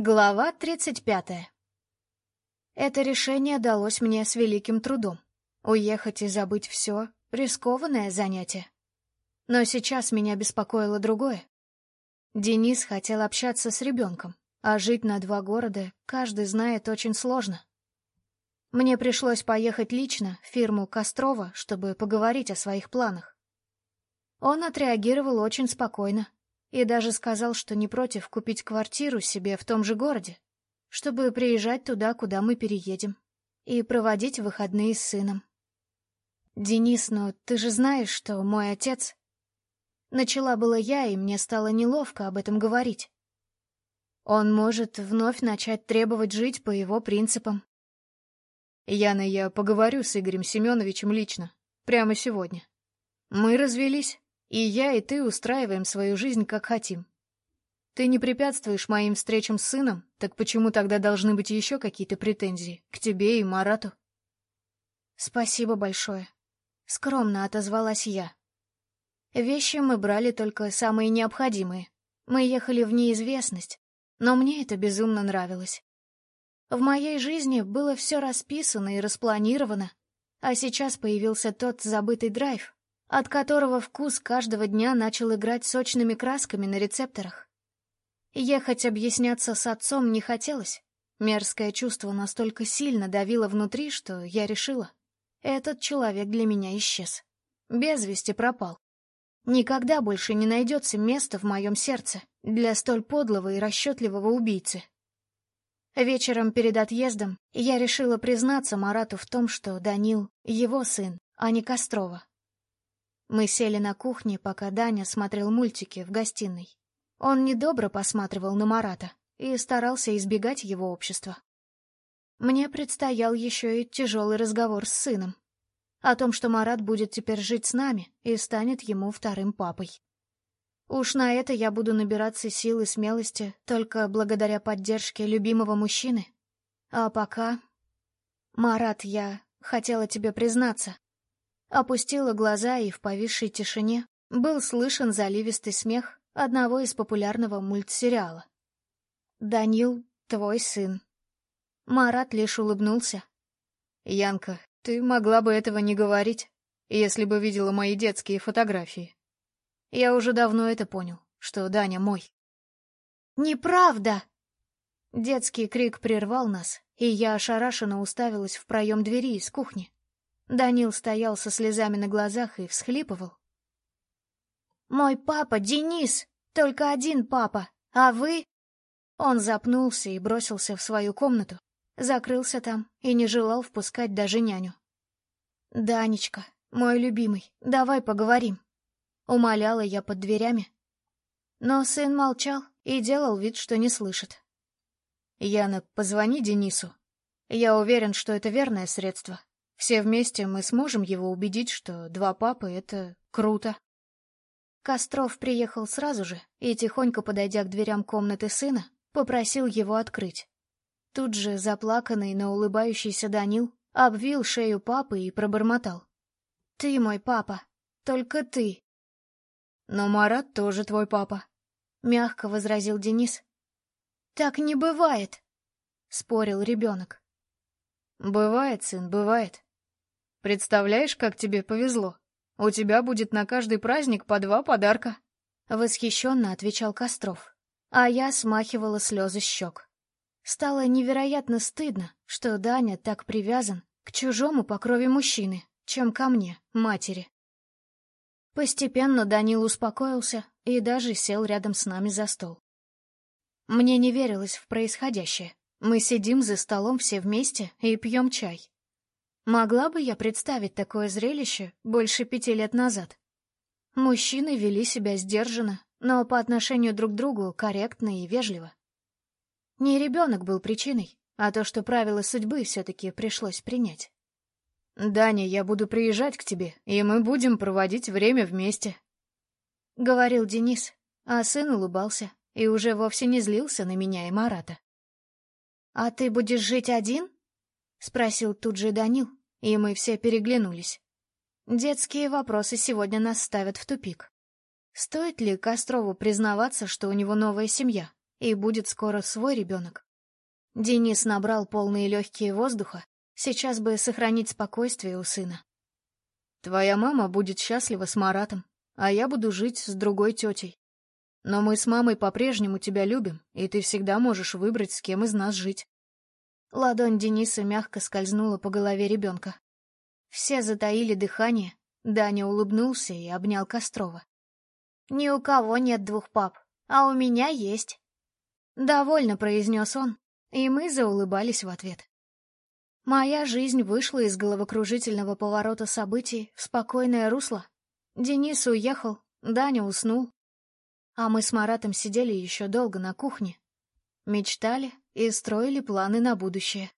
Глава 35. Это решение далось мне с великим трудом. Уехать и забыть все — рискованное занятие. Но сейчас меня беспокоило другое. Денис хотел общаться с ребенком, а жить на два города, каждый знает, очень сложно. Мне пришлось поехать лично в фирму Кострова, чтобы поговорить о своих планах. Он отреагировал очень спокойно, и даже сказал, что не против купить квартиру себе в том же городе, чтобы приезжать туда, куда мы переедем, и проводить выходные с сыном. «Денис, но ты же знаешь, что мой отец...» Начала была я, и мне стало неловко об этом говорить. Он может вновь начать требовать жить по его принципам. Яна, я поговорю с Игорем Семеновичем лично, прямо сегодня. Мы развелись, и я, и ты устраиваем свою жизнь, как хотим. Ты не препятствуешь моим встречам с сыном, так почему тогда должны быть еще какие-то претензии к тебе и Марату? Спасибо большое. Скромно отозвалась я. Вещи мы брали только самые необходимые. Мы ехали в неизвестность, но мне это безумно нравилось. В моей жизни было все расписано и распланировано, а сейчас появился тот забытый драйв, от которого вкус каждого дня начал играть сочными красками на рецепторах. Ехать объясняться с отцом не хотелось. Мерзкое чувство настолько сильно давило внутри, что я решила. Этот человек для меня исчез. Без вести пропал. Никогда больше не найдется места в моем сердце для столь подлого и расчетливого убийцы. Вечером перед отъездом я решила признаться Марату в том, что Данил — его сын, а не Кострова. Мы сели на кухне, пока Даня смотрел мультики в гостиной. Он недобро посматривал на Марата и старался избегать его общества. Мне предстоял еще и тяжелый разговор с сыном. О том, что Марат будет теперь жить с нами и станет ему вторым папой. Уж на это я буду набираться сил и смелости только благодаря поддержке любимого мужчины. А пока... Марат, я хотела тебе признаться. Опустила глаза, и в повисшей тишине был слышен заливистый смех одного из популярного мультсериала. «Данил, твой сын». Марат лишь улыбнулся. «Янка, ты могла бы этого не говорить, если бы видела мои детские фотографии. Я уже давно это понял, что Даня мой». «Неправда!» Детский крик прервал нас, и я ошарашенно уставилась в проем двери из кухни. Данил стоял со слезами на глазах и всхлипывал. «Мой папа Денис! Только один папа! А вы...» Он запнулся и бросился в свою комнату, закрылся там и не желал впускать даже няню. «Данечка, мой любимый, давай поговорим», — умоляла я под дверями. Но сын молчал и делал вид, что не слышит. «Яна, позвони Денису. Я уверен, что это верное средство. Все вместе мы сможем его убедить, что два папы — это круто. Костров приехал сразу же и, тихонько подойдя к дверям комнаты сына, попросил его открыть. Тут же заплаканный, но улыбающийся Данил обвил шею папы и пробормотал. «Ты мой папа, только ты». «Но Марат тоже твой папа», — мягко возразил Денис. «Так не бывает», — спорил ребенок. «Бывает, сын, бывает. Представляешь, как тебе повезло? У тебя будет на каждый праздник по два подарка. Восхищенно отвечал Костров. А я смахивала слезы щек. Стало невероятно стыдно, что Даня так привязан к чужому по крови мужчины, чем ко мне, матери. Постепенно Данил успокоился и даже сел рядом с нами за стол. Мне не верилось в происходящее. Мы сидим за столом все вместе и пьем чай. Могла бы я представить такое зрелище больше пяти лет назад? Мужчины вели себя сдержанно, но по отношению друг к другу корректно и вежливо. Не ребенок был причиной, а то, что правила судьбы все-таки пришлось принять. «Даня, я буду приезжать к тебе, и мы будем проводить время вместе», — говорил Денис, а сын улыбался и уже вовсе не злился на меня и Марата. «А ты будешь жить один?» — спросил тут же Данил, и мы все переглянулись. Детские вопросы сегодня нас ставят в тупик. Стоит ли Кострову признаваться, что у него новая семья, и будет скоро свой ребенок. Денис набрал полные легкие воздуха, сейчас бы сохранить спокойствие у сына. Твоя мама будет счастлива с Маратом, а я буду жить с другой тетей. Но мы с мамой по-прежнему тебя любим, и ты всегда можешь выбрать, с кем из нас жить. Ладонь Дениса мягко скользнула по голове ребенка. Все затаили дыхание, Даня улыбнулся и обнял Кострова. «Ни у кого нет двух пап, а у меня есть». Довольно произнес он, и мы заулыбались в ответ. Моя жизнь вышла из головокружительного поворота событий в спокойное русло. Денис уехал, Даня уснул. А мы с Маратом сидели еще долго на кухне. Мечтали и строили планы на будущее.